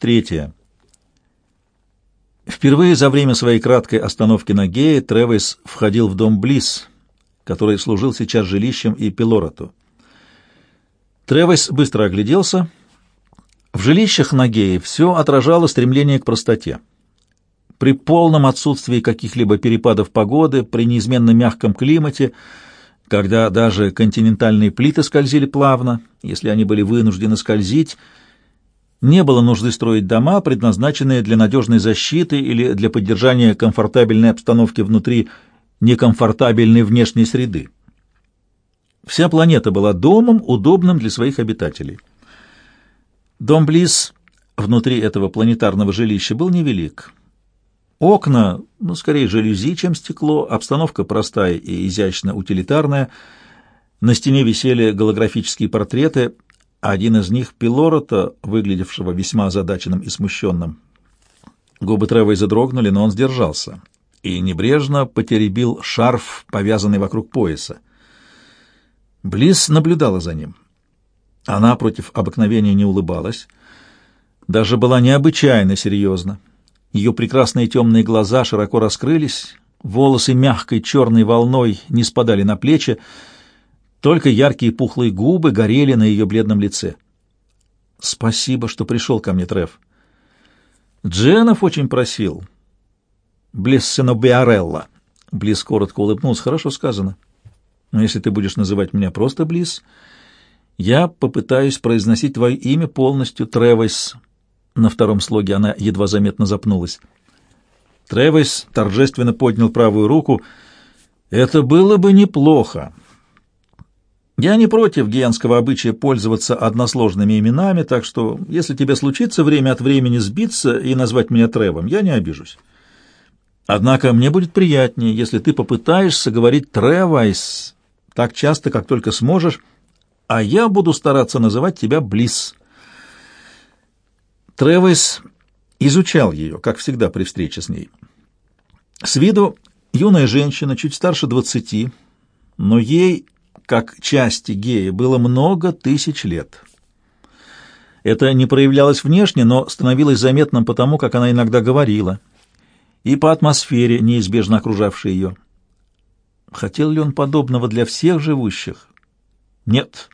Третье. Впервые за время своей краткой остановки на Гее Тревис входил в дом Близ, который служил сейчас жилищем и Пилороту. Тревис быстро огляделся. В жилищах на Гее все отражало стремление к простоте. При полном отсутствии каких-либо перепадов погоды, при неизменно мягком климате, когда даже континентальные плиты скользили плавно, если они были вынуждены скользить, не было нужды строить дома, предназначенные для надежной защиты или для поддержания комфортабельной обстановки внутри некомфортабельной внешней среды. Вся планета была домом, удобным для своих обитателей. Дом Близ внутри этого планетарного жилища был невелик. Окна, ну, скорее жалюзи, чем стекло, обстановка простая и изящно утилитарная. На стене висели голографические портреты — один из них — Пилорота, выглядевшего весьма озадаченным и смущенным. Губы Тревой задрогнули, но он сдержался и небрежно потеребил шарф, повязанный вокруг пояса. Близ наблюдала за ним. Она против обыкновения не улыбалась, даже была необычайно серьезна. Ее прекрасные темные глаза широко раскрылись, волосы мягкой черной волной не спадали на плечи, только яркие пухлые губы горели на ее бледном лице. «Спасибо, что пришел ко мне, Треф». «Дженов очень просил». «Блессено Биарелла». Близ коротко улыбнулся. «Хорошо сказано. Но если ты будешь называть меня просто Близ, я попытаюсь произносить твое имя полностью, Тревойс». На втором слоге она едва заметно запнулась. Тревойс торжественно поднял правую руку. «Это было бы неплохо». Я не против гиенского обычая пользоваться односложными именами, так что, если тебе случится время от времени сбиться и назвать меня Тревом, я не обижусь. Однако мне будет приятнее, если ты попытаешься говорить Тревайс так часто, как только сможешь, а я буду стараться называть тебя Близ. Тревайс изучал ее, как всегда при встрече с ней. С виду юная женщина, чуть старше двадцати, но ей как части гея, было много тысяч лет. Это не проявлялось внешне, но становилось заметным потому, как она иногда говорила, и по атмосфере, неизбежно окружавшей ее. Хотел ли он подобного для всех живущих? Нет.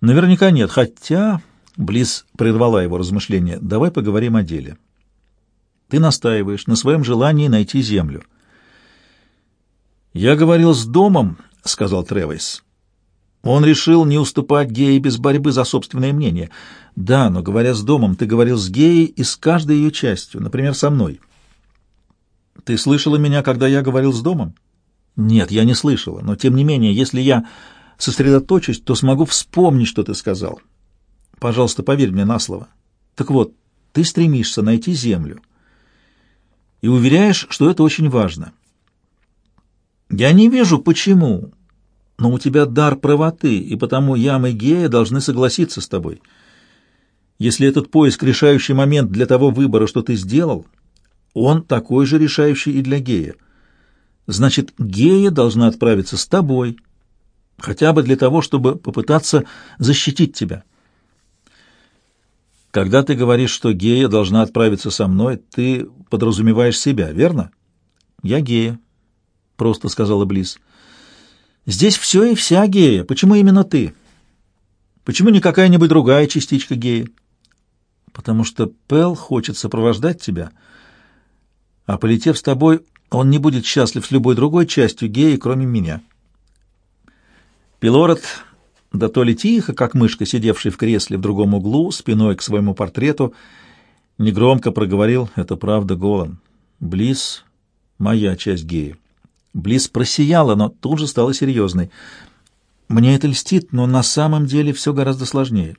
Наверняка нет, хотя... Близ прервала его размышления. «Давай поговорим о деле. Ты настаиваешь на своем желании найти землю. Я говорил с домом, — сказал Тревис. Он решил не уступать Гее без борьбы за собственное мнение. Да, но, говоря с домом, ты говорил с Геей и с каждой ее частью, например, со мной. Ты слышала меня, когда я говорил с домом? Нет, я не слышала, но, тем не менее, если я сосредоточусь, то смогу вспомнить, что ты сказал. Пожалуйста, поверь мне на слово. Так вот, ты стремишься найти землю и уверяешь, что это очень важно. Я не вижу, почему, но у тебя дар правоты, и потому Ям и Гея должны согласиться с тобой. Если этот поиск — решающий момент для того выбора, что ты сделал, он такой же решающий и для Гея. Значит, Гея должна отправиться с тобой, хотя бы для того, чтобы попытаться защитить тебя. Когда ты говоришь, что Гея должна отправиться со мной, ты подразумеваешь себя, верно? Я Гея, просто сказала Близ. Здесь все и вся гея. Почему именно ты? Почему не какая-нибудь другая частичка геи? Потому что Пел хочет сопровождать тебя, а полетев с тобой, он не будет счастлив с любой другой частью геи, кроме меня. Пилород, да то ли тихо, как мышка, сидевший в кресле в другом углу, спиной к своему портрету, негромко проговорил «Это правда, Голан. Близ — моя часть геи». Близ просияла, но тут же стала серьезной. «Мне это льстит, но на самом деле все гораздо сложнее».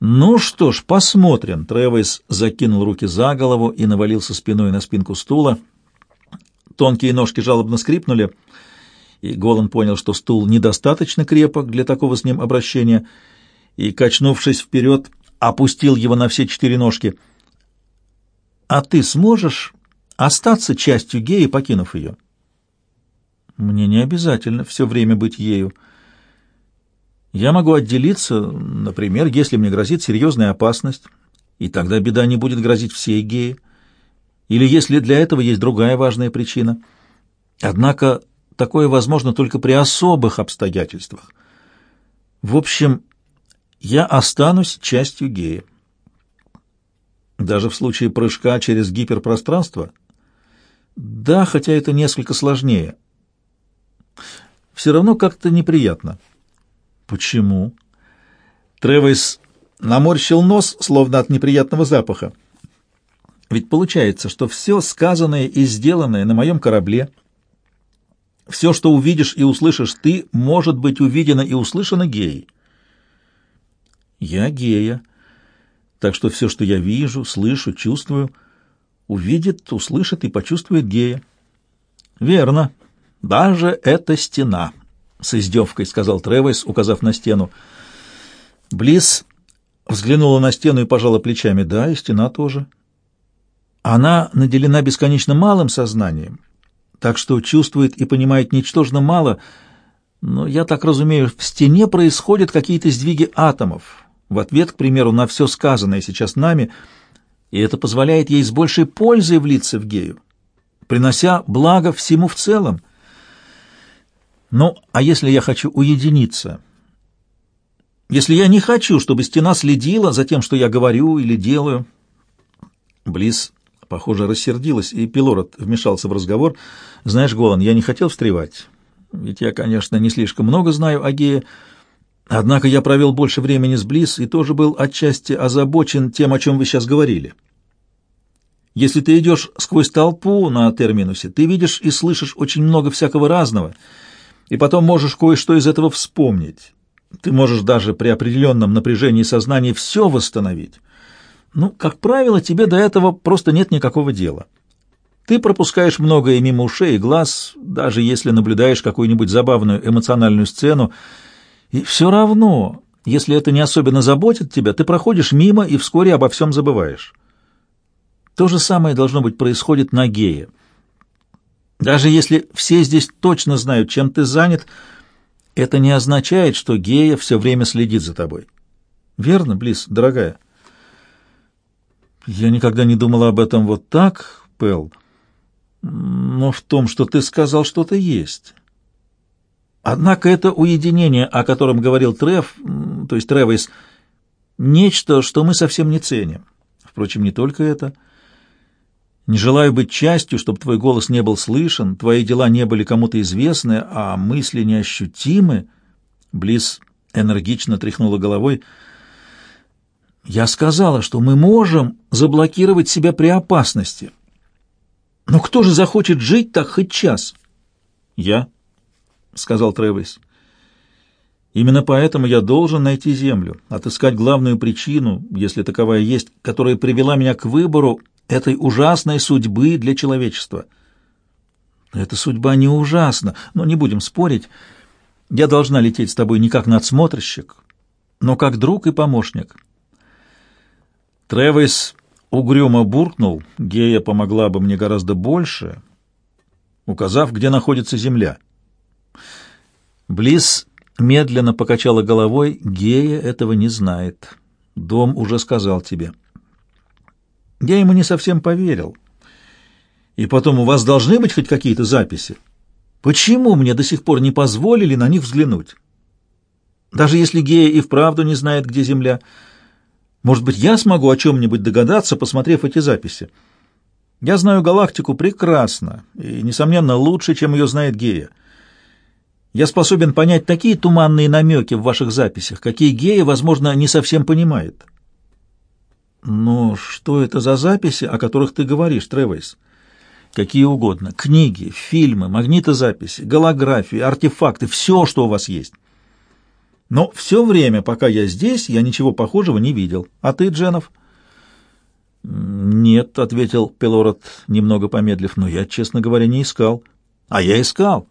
«Ну что ж, посмотрим». Тревис закинул руки за голову и навалился спиной на спинку стула. Тонкие ножки жалобно скрипнули, и Голан понял, что стул недостаточно крепок для такого с ним обращения, и, качнувшись вперед, опустил его на все четыре ножки. «А ты сможешь остаться частью геи, покинув ее. Мне не обязательно все время быть ею. Я могу отделиться, например, если мне грозит серьезная опасность, и тогда беда не будет грозить всей геи, или если для этого есть другая важная причина. Однако такое возможно только при особых обстоятельствах. В общем, я останусь частью геи. Даже в случае прыжка через гиперпространство? Да, хотя это несколько сложнее. Все равно как-то неприятно. Почему? Тревис наморщил нос, словно от неприятного запаха. Ведь получается, что все сказанное и сделанное на моем корабле, все, что увидишь и услышишь ты, может быть увидено и услышано геей. Я гея, так что все, что я вижу, слышу, чувствую, увидит, услышит и почувствует гея. Верно. Даже эта стена, с издевкой сказал Тревис, указав на стену. Близ взглянула на стену и пожала плечами. Да, и стена тоже. Она наделена бесконечно малым сознанием, так что чувствует и понимает ничтожно мало, но я так разумею, в стене происходят какие-то сдвиги атомов в ответ, к примеру, на все сказанное сейчас нами, и это позволяет ей с большей пользой влиться в гею, принося благо всему в целом. Ну, а если я хочу уединиться? Если я не хочу, чтобы стена следила за тем, что я говорю или делаю? Близ Похоже, рассердилась, и Пилород вмешался в разговор. «Знаешь, Голан, я не хотел встревать, ведь я, конечно, не слишком много знаю о Гее, однако я провел больше времени с Близ и тоже был отчасти озабочен тем, о чем вы сейчас говорили. Если ты идешь сквозь толпу на терминусе, ты видишь и слышишь очень много всякого разного, и потом можешь кое-что из этого вспомнить. Ты можешь даже при определенном напряжении сознания все восстановить». Ну, как правило, тебе до этого просто нет никакого дела. Ты пропускаешь многое мимо ушей и глаз, даже если наблюдаешь какую-нибудь забавную эмоциональную сцену, и все равно, если это не особенно заботит тебя, ты проходишь мимо и вскоре обо всем забываешь. То же самое должно быть происходит на гее. Даже если все здесь точно знают, чем ты занят, это не означает, что гея все время следит за тобой. Верно, Близ, дорогая? Я никогда не думала об этом вот так, Пэл. Но в том, что ты сказал, что-то есть. Однако это уединение, о котором говорил Трев, то есть Тревис, нечто, что мы совсем не ценим. Впрочем, не только это. Не желаю быть частью, чтобы твой голос не был слышен, твои дела не были кому-то известны, а мысли неощутимы. Близ энергично тряхнула головой — я сказала, что мы можем заблокировать себя при опасности. Но кто же захочет жить так хоть час? Я, сказал Тревис. Именно поэтому я должен найти землю, отыскать главную причину, если таковая есть, которая привела меня к выбору этой ужасной судьбы для человечества. Эта судьба не ужасна, но не будем спорить. Я должна лететь с тобой не как надсмотрщик, но как друг и помощник. Тревис угрюмо буркнул, Гея помогла бы мне гораздо больше, указав, где находится земля. Близ медленно покачала головой, Гея этого не знает. Дом уже сказал тебе. Я ему не совсем поверил. И потом, у вас должны быть хоть какие-то записи. Почему мне до сих пор не позволили на них взглянуть? Даже если Гея и вправду не знает, где земля, — может быть, я смогу о чем-нибудь догадаться, посмотрев эти записи. Я знаю галактику прекрасно и, несомненно, лучше, чем ее знает Гея. Я способен понять такие туманные намеки в ваших записях, какие Гея, возможно, не совсем понимает. Но что это за записи, о которых ты говоришь, Тревейс? Какие угодно. Книги, фильмы, магнитозаписи, голографии, артефакты, все, что у вас есть. Но все время, пока я здесь, я ничего похожего не видел. А ты, Дженов? Нет, — ответил Пелород, немного помедлив, — но я, честно говоря, не искал. А я искал.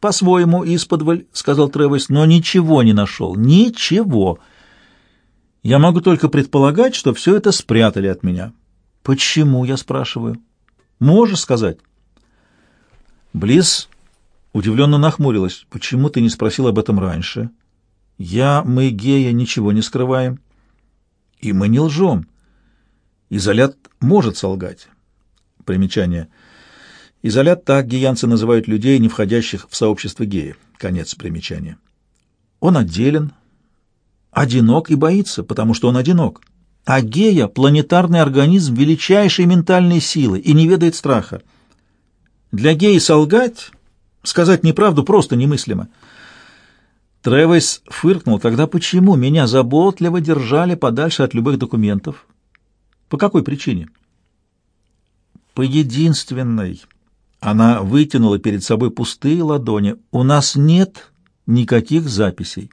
По-своему, исподволь, — сказал Тревес, — но ничего не нашел. Ничего. Я могу только предполагать, что все это спрятали от меня. Почему, я спрашиваю? Можешь сказать? Близ удивленно нахмурилась. Почему ты не спросил об этом раньше? — Я, мы, гея, ничего не скрываем. И мы не лжем. Изолят может солгать. Примечание. Изолят так геянцы называют людей, не входящих в сообщество геев. Конец примечания. Он отделен, одинок и боится, потому что он одинок. А гея — планетарный организм величайшей ментальной силы и не ведает страха. Для геи солгать, сказать неправду просто немыслимо. Тревес фыркнул. Тогда почему меня заботливо держали подальше от любых документов? По какой причине? По единственной. Она вытянула перед собой пустые ладони. У нас нет никаких записей.